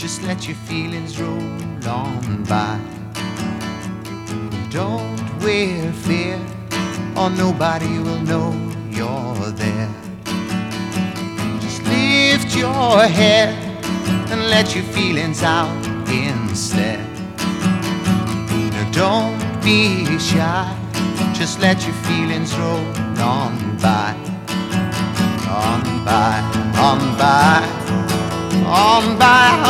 Just let your feelings roll on by. Don't wear fear, or nobody will know you're there. Just lift your head and let your feelings out instead. Now don't be shy, just let your feelings roll on by. On by, on by, on by,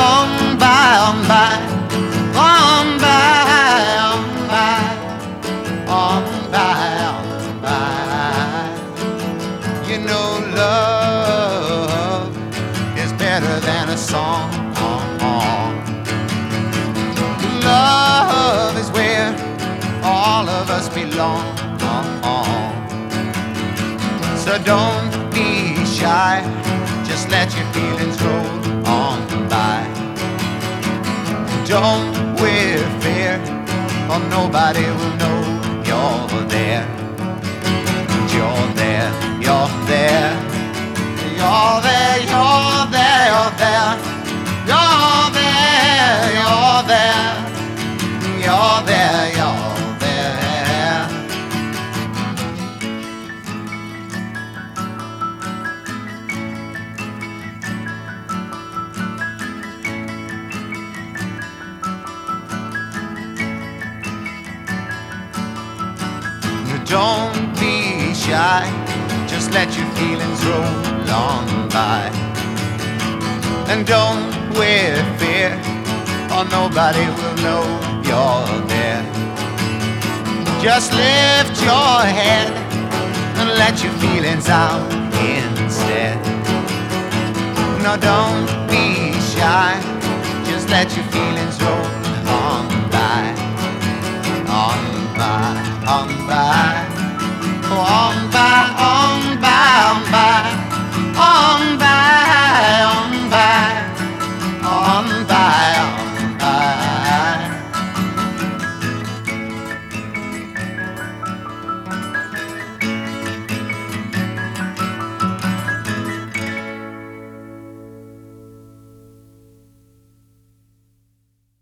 love is better than a song. Love is where all of us belong. So don't be shy, just let your feelings roll on by. Don't wear fear, or nobody will know you're there. You're there, er. you're there. Don't be shy, just let your feelings roll on by. And don't wear fear, or nobody will know you're there. Just lift your head and let your feelings out instead. No, don't be shy, just let your feelings roll on by. On by,